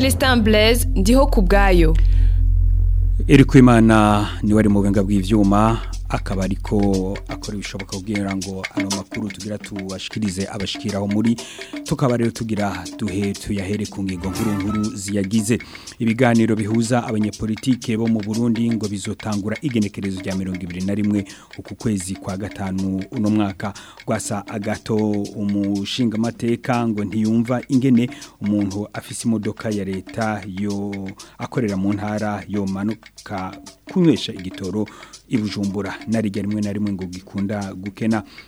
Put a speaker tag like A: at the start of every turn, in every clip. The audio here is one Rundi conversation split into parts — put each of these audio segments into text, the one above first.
A: Christian Blaise ndiho ku bwayo
B: iri niwe ari mu burenga bw'ibyuma akaba ariko akora ibishoboka kugira ngo ano makuru tugira tubashikirize abashikiraho muri tukaba rero tugira duhe tuyahere ku ngingo nkuru nkuru ziyagize ibiganiro bihuza abanyepolitike bo mu Burundi ngo bizotangura igenekerezo rya rimwe uku kwezi kwa gatanu uno mwaka rwasa agato umushingamateka ngo ntiyumva ingene umuntu afise imodoka ya leta yo akorera mu ntara yo manuka kunywesha igitoro i Bujumbura narijya rimwe na rimwe ngo gikunda gukena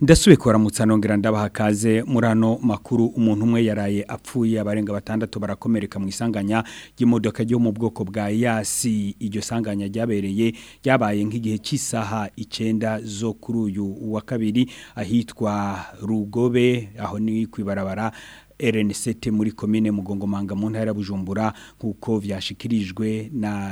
B: ndasubikora nongera ndabaha kaze muri ano makuru umuntu umwe yaraye apfuye abarenga batandatu barakomereka mu isanganya ry'imodoka yo mu bwoko bwa yasi iryo sanganya ryabereye ryabaye nk'igihe cy'isaha icyenda zo kuri uyu wa kabiri ahitwa rugobe aho ni ku RNCT muri komine Mugongomanga mu ntara Bujumbura nkuko vyashikirijwe na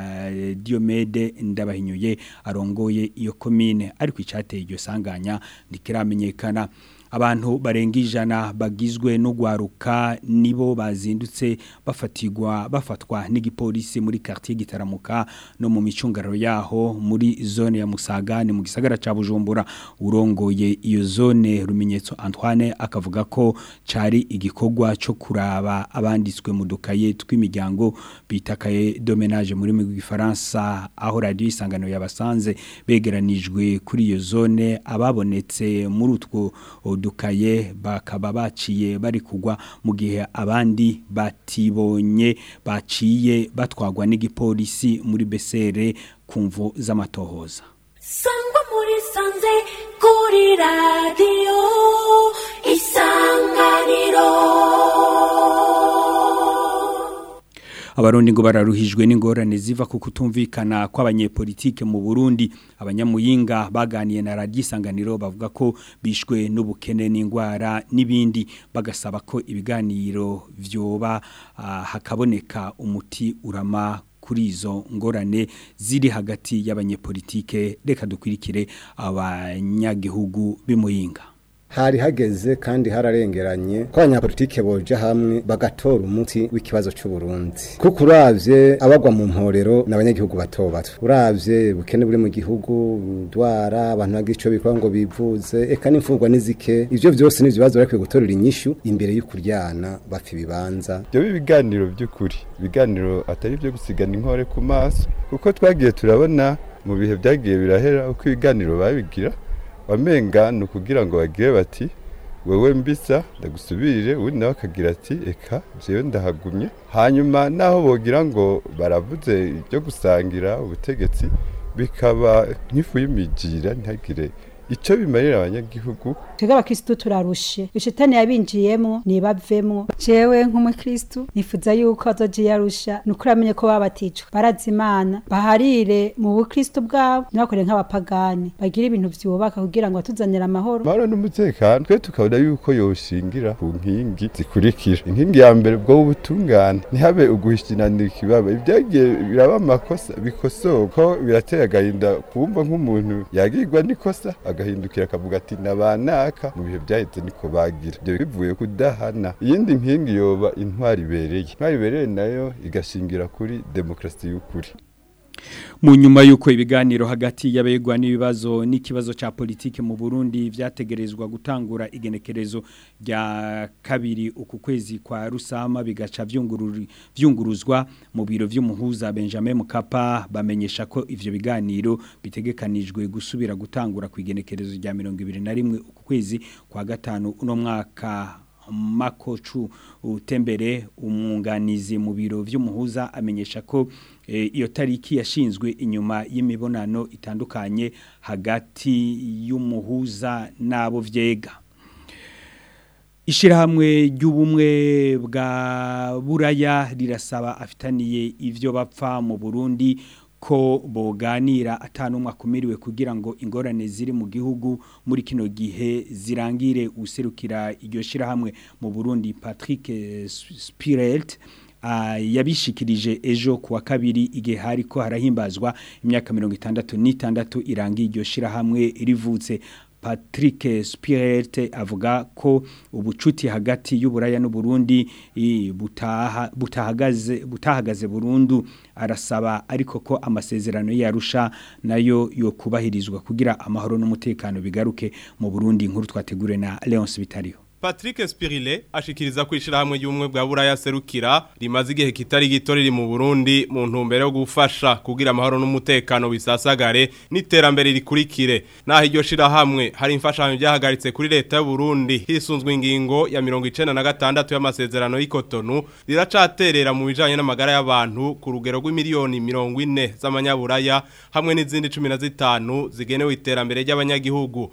B: Diomede Ndabahinyuye arongoye iyo komine ariko icateye iryo sanganya ntikiramenyekana abantu barenga ijana bagizwe no gwaruka nibo bazindutse bafatirwa bafatwa n'igipolisi muri quartier gitaramuka no mu micungaro yaho muri zone ya Musaga ni mu gisagara ca Bujumbura urongoye iyo zone rumenyetso Antoine akavuga ko cari igikorwa cyo kuraba abanditswe mu dukaye tw'imiryango bitakaye domenage muri mu gifaransa aho radio isangano yabasanze begeranijwe kuri iyo zone ababonetse muri utwo udukaye bakaba baciye bari kugwa mu gihe abandi batibonye baciye batwagwa n'igipolisi muri besere ku mvu z'amatohoza
C: sangwa muri sanze kuri radiyo isanganiro
B: abarundi ngo bararuhijwe n'ingorane ziva ku kutumvikana kw'abanyepolitike mu Burundi abanyamuyinga baganiye na radio isanganiro bavuga ko bishwe n'ubukene n'ingwara n'ibindi bagasaba ko ibiganiro vyoba uh, hakaboneka umuti urama kuri izo ngorane ziri hagati y'abanyepolitike reka dukurikire abanyagihugu bimuyinga
D: hari hageze kandi hararengeranye ko abanyapolitike boja hamwe bagatora umuti w'ikibazo cy’u c'uburundi kuko uravye abagwa mu mporero n'abanyagihugu bato bato uravye bukene buri mu gihugu ndwara abantu bagira ico bikora ngo bivuze eka n'imfungwa nizike ivyo vyose ni ibibazo barakwiye gutorera inyishu imbere y'ukuryana bafi bibanza.
E: byo biganiro by'ukuri biganiro atari byo gusigana inkore ku maso kuko twagiye turabona mu bihe byagiye birahera uko ibiganiro babigira wamenga ni ukugira ngo bagire bati wowe mbiza ndagusubirire ubundi nawe akagira ati eka jewe ndahagumye hanyuma naho bogira ngo baravuze ibyo gusangira ubutegetsi bikaba nk'ifu y'imigira ntagire. icyo bimarira abanyagihugu
F: twebwe abakirisitu turarushe ishitani yabinjiyemo ntibavemo jewe nk'umukirisitu nifuza yuko azoja iyo arusha ni uko uramenye ko baba baticwa barazi imana baharire mu bukirisitu bwabo ntibakore nk'abapagani bagire ibintu vyubaka kugira ngo batuzanire amahoro
E: amahoro n'umutekano twe tukabona yuko yoshingira ku nkingi zikurikira inkingi ya mbere bwo ubutungane ntihabe uguhishinanira ikibaba ibyagiye biraba amakosa bikosoka birateye agahinda kumva nk'umuntu yagirwa n'ikosa agahindukira akavuga ati nabanaka mu bihe byahita niko bagira ibyo bivuye kudahana iyindi nkingi yoba intwari ibereye intwari ibereye nayo igashingira kuri demokarasi y'ukuri
B: mu nyuma y'uko ibiganiro hagati y’abegwa n'ibibazo n'ikibazo cya politiki mu burundi byategerezwa gutangura igenekerezo rya kabiri uku kwezi kwa rusama bigaca byunguruzwa mu biro by'umuhuza benjamin mukapa bamenyesha ko ibyo biganiro bitegekanijwe gusubira gutangura ku igenekerezo rya mirongo ibiri na rimwe uku kwezi kwa gatanu uno mwaka makochu utembere umwunganizi mu biro by'umuhuza amenyesha ko Eh, iyo tariki yashinzwe inyuma y'imibonano itandukanye hagati y'umuhuza n'abo vyega. ishyirahamwe ry'ubumwe bwa buraya rirasaba afitaniye ibyo bapfa mu burundi ko boganira atanumwe akumiriwe kugira ngo ingorane ziri mu gihugu muri kino gihe zirangire userukira iryo shyirahamwe mu burundi patrick spirelt Ah, yabishikirije ejo kuwa kabiri igihe hari ko harahimbazwa imyaka mirongo itandatu n'itandatu irangiye iryo shyirahamwe rivutse Patrick spirit avuga ko ubucuti hagati y'uburaya Burundi butaha butahagaze butahagaze burundu arasaba ariko ko amasezerano yarusha nayo yo kubahirizwa kugira amahoro n'umutekano bigaruke mu Burundi nkuru twategure na leon Bitariho
G: Patrick Spirile ashikiriza kwishira hamwe y'umwe bwa buraya serukira rimaze igihe kitari gitoriri mu Burundi mu ntumbero yo gufasha kugira amahoro n'umutekano bisasagare n'iterambere rikurikire naho iryo shira hamwe hari imfashanyo byahagaritse kuri leta y'u Burundi hisunzwe ingingo ya mirongo na gatandatu y'amasezerano y'ikotonu riracaterera mu bijyanye n'amagara y'abantu ku rugero rw'imiliyoni ine z'amanyaburaya hamwe n'izindi cumi na zitanu zigenewe iterambere ry'abanyagihugu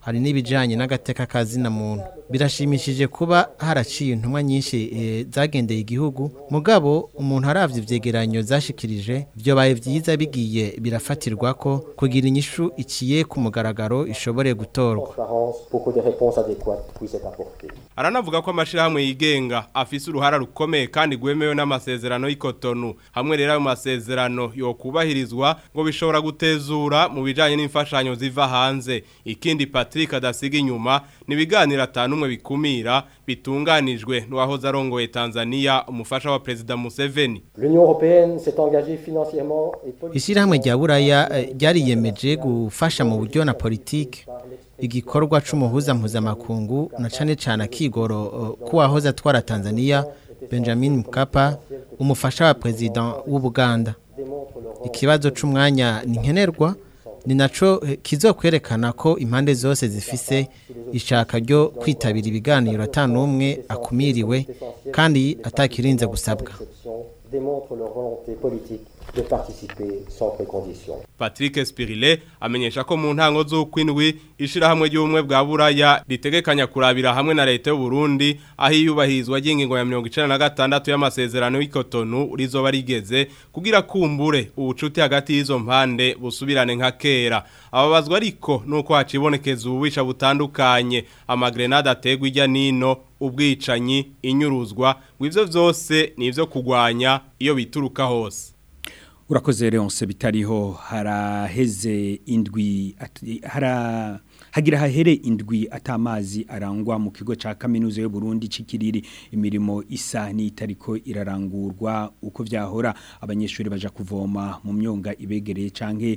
G: hari
H: n'ibijyanye n'agateka ka zina muntu birashimishije kuba haraciye intumwa nyinshi eh, zagendeye igihugu mugabo umuntu arabye ibyegeranyo zashikirije byo baye byiza bigiye birafatirwa ko kugira inyishu ikiye ku mugaragaro ishobore gutorwa
G: aranavuga ko amashyirahamwe yigenga afise uruhara rukomeye kandi rwemewe n'amasezerano y'ikotonu hamwe rero ayo masezerano yokubahirizwa ngo bishobora gutezura mu bijanye n'imfashanyo ziva hanze ikindi Patrick adasiga inyuma n’ibiganiro atanu umwe bikumira bitunganijwe n'uwahoze arongoye Tanzania umufasha wa Perezida Museveni
I: L'Union européenne s'est
H: Ishyirahamwe rya Buraya eh, ryariyemeje gufasha mu buryo na politiki igikorwa cy'umuhuza mpuzamakungu na cyane cyane akigoro k'uwahoze atwara tanzania benjamin mukapa umufasha wa perezida w'ubuganda ikibazo cy'umwanya ni nkenerwa ni nacyo eh, kizokwerekana ko impande zose zifise ishaka ryo kwitabira ibiganiro atanu umwe akumiriwe kandi atakirinze gusabwa
I: de participer sans précondition
G: Patrick Spirile amenyesha ko mu ntango z'ukwindwi ishirahamwe ry'ubumwe bwa Buraya ritegekanya kurabira hamwe na leta y'u Burundi aho iyubahirizwa y'ingingo ya 196 y'amasezerano y'ikotonu rizoba rigeze kugira kumbure ubucuti hagati y'izo mpande busubirane nka kera ababazwa ariko nuko hacibonekeza ububisha butandukanye amagrenade ategwa ijya nino ubwicanyi inyuruzwa ngo ivyo vyose nivyo kugwanya iyo bituruka hose
B: urakoze leonce bitariho haraheze indwi hagira hahere indwi atamazi arangwa mu kigo cya kaminuza y'u Burundi cy'ikiriri imirimo isa n'itariko irarangurwa uko byahora abanyeshuri baja kuvoma mu myonga ibegereye cyangwa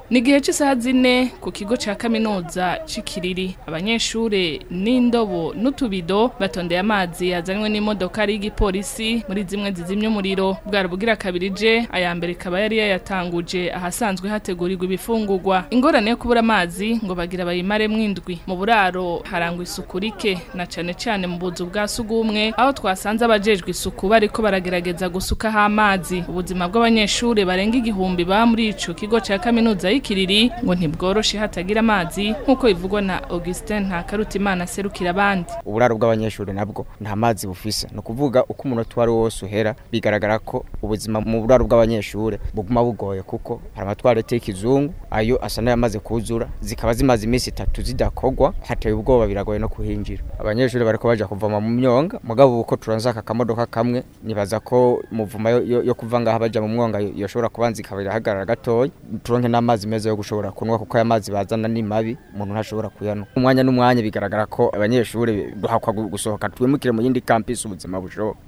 A: ni igihe cy'isaha zine ku kigo cya kaminuza cy'ikiriri abanyeshuri n'indobo n'utubido batonde amazi yazanywe n'imodokari y'igipolisi muri zimwe zizimya umuriro bwari bugira kabiri je aya mbere ikaba yari yayatanguje ahasanzwe hategurirwa ibifungurwa ingorane yo kubura amazi ngo bagira bayimare mwindwi mu buraro harangwa isuku rike na cyane cyane mu buzu bwa sugumwe aho twasanze abajejwe isuku bariko baragerageza gusukaho amazi ubuzima bw'abanyeshuri barenga igihumbi ba muri ico kigo cya kaminuza kiriri ngo ntibworoshe hatagira amazi nk'uko bivugwa na Augustin Ntakarutimana serukira abandi
J: uburaro bw'abanyeshuri nabwo nta mazi bufise no kuvuga uko umunota wari wose uhera bigaragara ko ubuzima mu buraro bw'abanyeshuri buguma bugoye kuko hari amatwarete y'ikizungu ayo asa n'ayamaze kuzura zikaba zimaze iminsi itatu zidakogwa hateye ubwoba biragoye no kuhinjira abanyeshuri bariko baja kuvoma mu myonga mugabo uko turanze aka kamodoka kamwe nibaza ko muvuma yo, yo kuva ngaha baja mu mwonga yoshobora kubanza ikaba irahagarara gatoya turonke n'amazi meza yo gushobora kunywa kuko aya mazi bazana ni mabi umuntu ntashobora kuyanywa umwanya n'umwanya bigaragara ko abanyeshuri duhakwa gusohoka twimukire mu yindi kampisi ubuzima bushoboka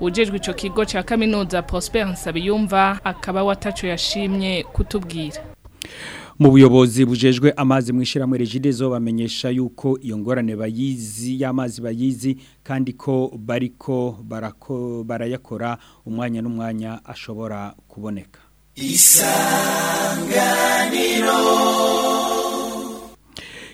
A: ujejwe icyo kigo cya kaminuza Prosper Nsabiyumva akaba wataco yashimye kutubwira
B: mu buyobozi bujejwe amazi mu ishyirahamwe regidezo bamenyesha yuko iyo ngorane bayizi y'amazi bayizi kandi ko bariko barayakora umwanya n'umwanya ashobora kuboneka
K: isanganiro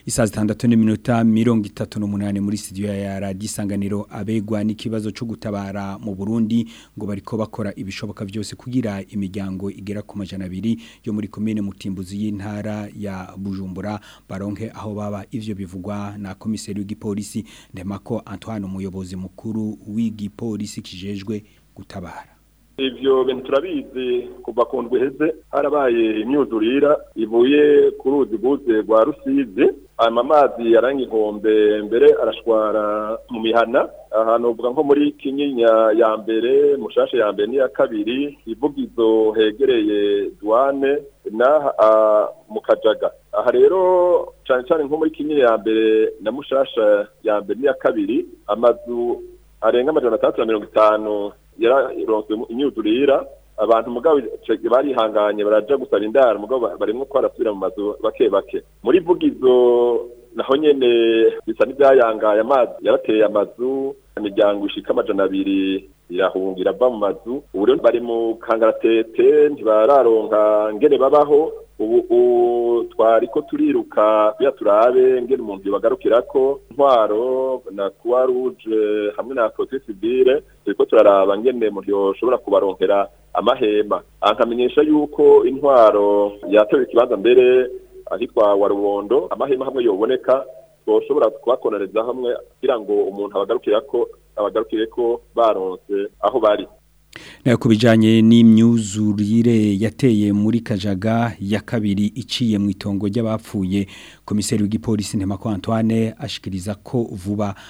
B: isaa zitandatu n'iminota mirongo itatu n'umunani muri studio ya radiyo isanganiro abegwa n'ikibazo cyo gutabara mu burundi ngo bariko bakora ibishoboka byose kugira imiryango igera ku majana abiri yo muri komine mutimbuzi y'intara ya bujumbura baronke aho baba ivyo bivugwa na komiseri w'igipolisi ndemako antoine umuyobozi mukuru w'igipolisi kijejwe gutabara
L: ibyo bintu turabizi kuva ku ndwi heze harabaye imyuzurira ivuye ku ruzi rwuze rwa rusizi hanyuma amazi aranga inkombe mbere arashwara mu mihana ahantu uvuga nko muri kinyinya ya mbere mushashe ya mbere n'iya kabiri ivugizo hegereye duwane n'aha mu kajaga aha rero cyane cyane nko muri kinyinya ya mbere na mushasha ya mbere n'iya kabiri amazu arenga amajana atatu na mirongo itanu yararonswe imyuzurira abantu mugabo barihanganye baraja gusaba indara mugabo barimo kwarasubira mu mazu bake bake muri vugizo naho nyene bisa n'ivyayangaye amazi yarateye amazu imiryango ishika amajana abiri irahungira ava mu mazu ubu rero bari mu kangaratete ntibararonka ngene babaho ubu ariko turiruka tuya turabe ngene umuntu yobagarukirako ntwaro na kwaruje hamwe na protection civile turiko turaraba ngene byo yoshobora kubaronkera amahema ankamenyesha yuko intwaro yatoye ikibanza mbere ahitwa warubondo amahema hamwe yoboneka twoshobora kubakonereza hamwe kugira ngo umuntu abagarukirako abagarukireko ko baronse aho bari
B: nayo ku n'imyuzurire yateye muri kajaga ya kabiri iciye mu itongo ry'abapfuye komiseri w'igipolisi ntema antoine ashikiriza ko vuba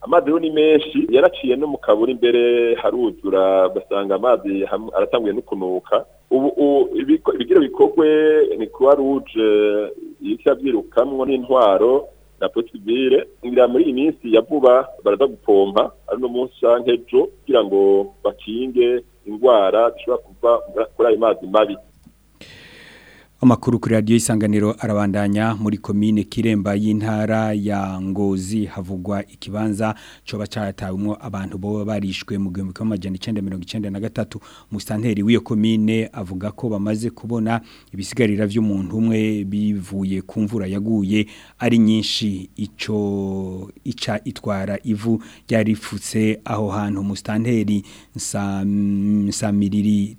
L: amazi rero ni menshi yaraciye no mu kaburi imbere haruzura ugasanga amazi aratanguye no kunuka ubu ibigira bikorwe ni kuba ruje eh, yabyirukamwo n'intwaro na potibire ngira muri iyi minsi ya vuba baraza gupompa ari no munsi canke ejo kugira ngo bakinge indwara zishobora kuva kuri ayo mazi mabi
B: Amakuru kuri radio isanganiro arabandanya muri komine Kiremba y'intara ya Ngozi havugwa ikibanza coba cyatawumwe abantu bo barishwe mu gihumbi cy'amajana 1993 mustanteri w'iyo komine avuga ko bamaze kubona ibisigarira by'umuntu umwe bivuye ku mvura yaguye ari nyinshi ico ica itwara ivu ryarifutse aho hantu mustanteri Samiriri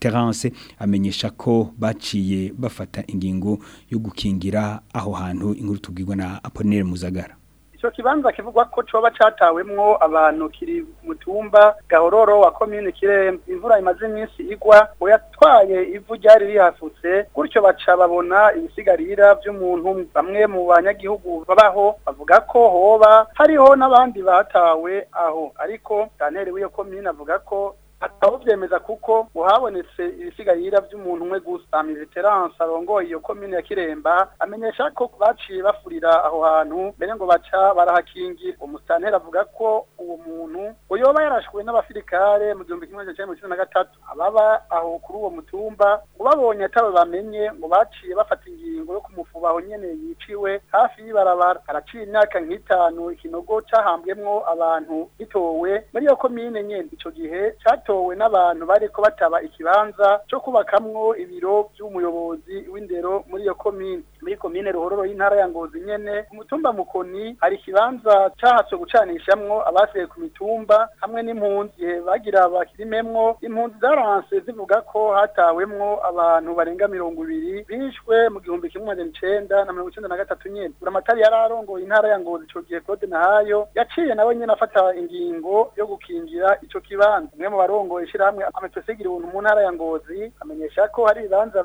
B: Terence amenyesha ko baciye bafata ingingo yo gukingira aho hantu inkuru tubwirwa na Apollinaire Muzagara
M: icyo kibanza kivugwa ko coba catawemwo abantu kiri mutumba gahororo wa commune kirembe imvura imaze iminsi igwa yatwaye ivu ryari rihafutse gutyo baca babona ibisigarira by'umuntu bamwe mu banyagihugu babaho bavuga ko hoba hariho n'abandi batawe aho ariko Daniel w'iyo commune avuga ko aho byemeza kuko uhabonetse ibisigaye yira by'umuntu umwe gusa miziteranse arongoye iyo komine ya kiremba amenyesha ko baciye bafurira aho hantu mbere ngo baca barahakingira umusitanteri avuga ko uwo muntu uyoba yarashwe n'abasirikare mu gihumbi kimwe cya cumi na gatatu ababa aho kuri uwo mutumba ngo babonye atabo bamenye ngo baciye bafata ingingo yo kumufuba aho nyene yiciwe hafi y'ibarabara haraciye imyaka nk'itanu ikinogo cahambwemwo abantu gitowe muri iyo komine nyene icyo gihe cati batowe n'abantu bariko bataba ikibanza cyo kubakamwo ibiro vy'umuyobozi w'indero muri iyo komine muri komine ruhororo y'intara ya ngozi nyene ku mukoni hari ikibanza cahatswe gucanishamwo abasigaye ku mitumba hamwe n'impunzi bagira bakirimemwo impunzi zaranse zivuga ko hatawemwo abantu barenga mirongo ibiri bishwe mu gihumbi kimwe majana icenda na mirongo icenda na gatatu nyene buramatari yari arongoye intara ya ngozi ico gihe claude nahayo yaciye nawe nyene afata ingingo yo gukingira icyo kibanza umwe mu arongoye ishyirahamwe amepesigira ubuntu mu ntara ya ngozi amenyesha ko hari ibibanza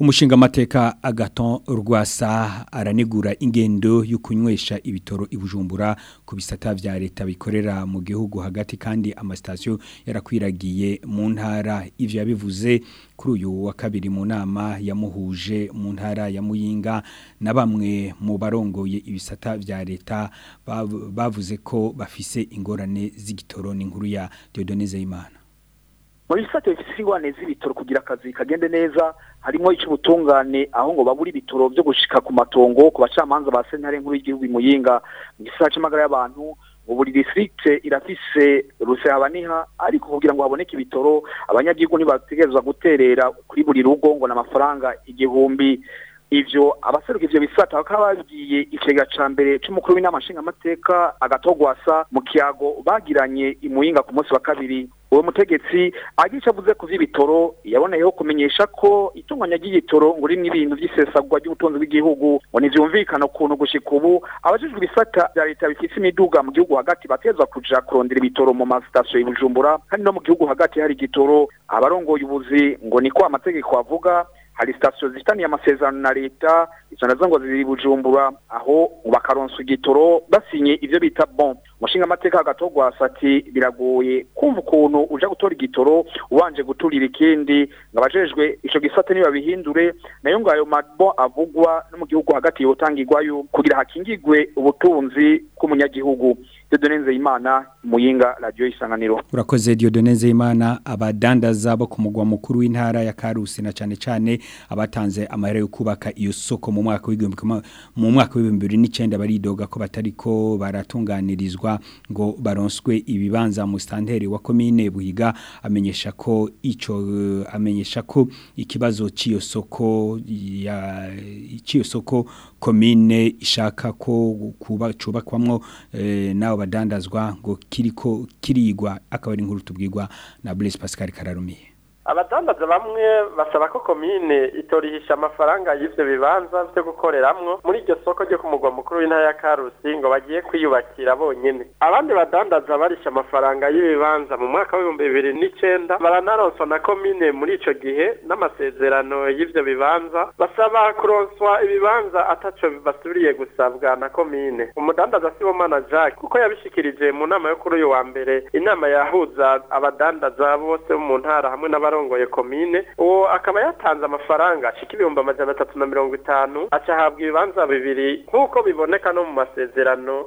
B: umushinga amateka agaton rwasa aranegura ingendo yo kunywesha ibitoro ibujumbura ku bisata bya leta bikorera mu gihugu hagati kandi amasitasiyo yarakwiragiye mu ntara ibyo yabivuze kuri uyu wa kabiri mu nama yamuhuje mu ntara ya muyinga na bamwe mu barongoye ibisata bya leta bavuze ko bafise ingorane z'igitoro n'inkuru ya Dieudonne Zeyimana
N: mu bisate bifite ingorane z'ibitoro kugira akazi kagende neza harimo icy'ubutungane aho ngo babura ibitoro byo gushika ku matongo ku bacamanza ba sentare nkuru y'igihugu Muyinga mu gisagara cy'amagara y'abantu ubu buri district irafise rusabaniha ariko kugira ngo haboneke ibitoro abanyagihugu ntibategerezwa guterera kuri buri rugo ngo n'amafaranga igihumbi ibyo abaseruka ivyo bisata bakaba babwiye ikigega ca mbere cy’umukuru w'inama nshingamateka agatogwasa mu kiyago bagiranye imuyinga ku munsi wa kabiri uwo mutegetsi agica avuze ku by'ibitoro yaboneyeho kumenyesha ko itunganya ry'igitoro ngo rimwe ibintu by'isesagwa ry'ubutunzi bw'igihugu ngo ntibyumvikana ukuntu gushyika ubu abajijwe ibisata bya leta bifite imiduga mu gihugu hagati bateza kuja kurondera ibitoro mu masitasiyo i bujumbura kandi no mu gihugu hagati hari igitoro abarongoye ubuzi ngo niko amategeko avuga hari sitasiyo zifitaniye amasezerano na leta izo nazo ngo ziri bujumbura aho bakaronswa igitoro basinye ibyo bita bon umushinga amateka agatorwa sati biragoye kumva ukuntu uje gutora igitoro ubanje guturira ikindi ngo abajejwe icyo gisate niba bihindure nayo ngo ayo mabo avugwa no mu gihugu hagati yotangirwayo kugira hakingigwe ubutunzi bw'umunyagihugu Dioneze Imana muyinga radio isanganiro
B: urakoze Dioneze Imana abadandaza bo ku mugwa mukuru w'intara ya Karusi na cyane cane abatanze amahera yo kubaka iyo soko mu mwaka w'igihumbi mu mwaka w'ibihumbi 2009 baridoga ko batariko baratunganirizwa ngo baronswe ibibanza mu standere wa komine buhiga amenyesha ko ico amenyesha ko ikibazo ciyo soko ya ciyo soko komine ishaka ko kuba cubakwamwo eh, naho badandazwa ngo kiriko kirigwa akabari inkuru tubwirwa na Blaise Pascal Kararumiye
O: abadandaza bamwe basaba ko komine itorihisha amafaranga y'ivyo bibanza vyo gukoreramwo muri iryo soko ryo ku mugwa mukuru w'intara ya Karusi ngo bagiye kwiyubakira bonyine abandi badandaza barisha amafaranga y'ibibanza mu mwaka w'ibihumbi bibiri n'icenda baranaronswa na komine muri icyo gihe n'amasezerano y'ivyo bibanza basaba kuronswa ibibanza ataco basubiriye gusabwa na komine umudandaza Sibomana Jacques kuko yabishyikirije mu nama yo kuri uyu wa mbere inama yahuza abadandaza bose mu ntara hamwe n'abari arongoye komine uwo akaba yatanze amafaranga ashika ibihumbi amajana atatu na mirongo itanu aca ahabwa ibibanza bibiri nk'uko biboneka no mu masezerano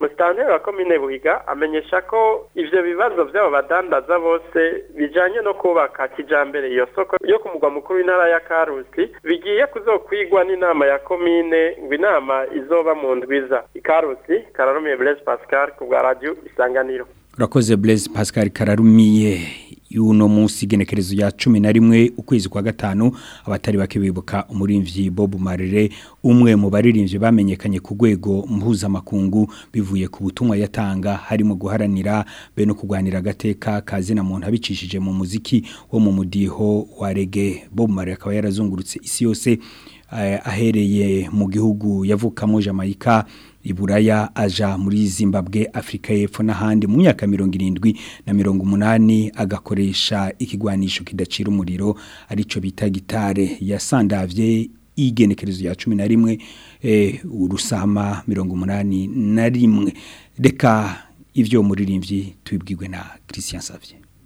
O: musitanteri wa komine buhiga amenyesha ko ibyo bibazo byabo badandaza bose bijyanye no kubaka kijyambere iyo soko yo ku mugwa mukuru w'intara ya karusi bigiye kuzokwigwa n'inama ya komine ngo inama izoba mu ndwiza ikarusi kararumiye blaise pascal ku bwa radiyo isanganiro
B: urakoze blaise pascal kararumiye y'uno munsi igenekerezo ya cumi na rimwe ukwezi kwa gatanu abatari bake bibuka umurimvyi Bob Marley umwe mu baririmbyi bamenyekanye ku rwego mpuzamakungu bivuye ku butumwa yatanga harimo guharanira be no kugwanira agateka kazina muntu abicishije mu muziki wo mu mudiho wa reggae Bob Marley akaba yarazungurutse isi yose eh, ahereye mu gihugu yavukamo Jamaica iburaya aja muri zimbabwe afurika y'epfo n'ahandi mu myaka mirongo irindwi na mirongo umunani agakoresha ikigwanisho kidacira umuriro aricyo bita gitare yasandavye igenekerezo ya cumi na rimwe eh, urusama mirongo umunani na rimwe reka ibyo muririmbyi tubibwirwe na christian savye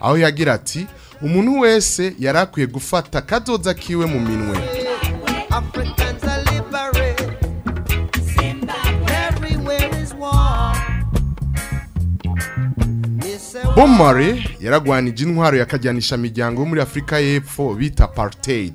P: aho yagira ati umuntu wese yari akwiye gufata akadoda kiwe mu minwe Bob Marley yaragwanije intwaro yakajyanisha imiryango yo muri Afurika y'Epfo bita apartheid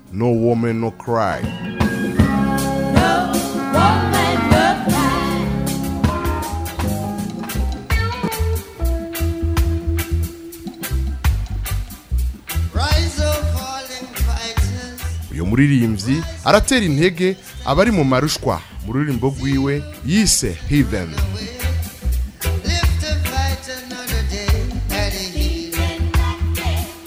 Q: no woman no
P: cry umuririmbyi aratera intege abari mu marushwa mu rurimbo rwiwe yise
Q: hiveni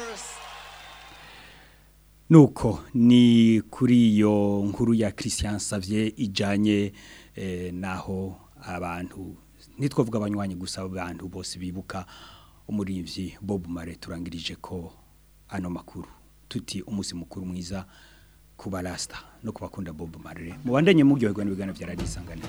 Q: first.
B: Nuko ni kuri iyo nkuru ya Christian Xavier ijanye eh, naho abantu nitwovuga abanywanyi gusa abantu bose bibuka umurimvyi Bob Mare turangirije ko ano makuru tuti umusi mukuru mwiza kuba kubalasta no kubakunda Bob Marley mubandanye muryoherwa n'ibiganiro bya Radio Isanganiro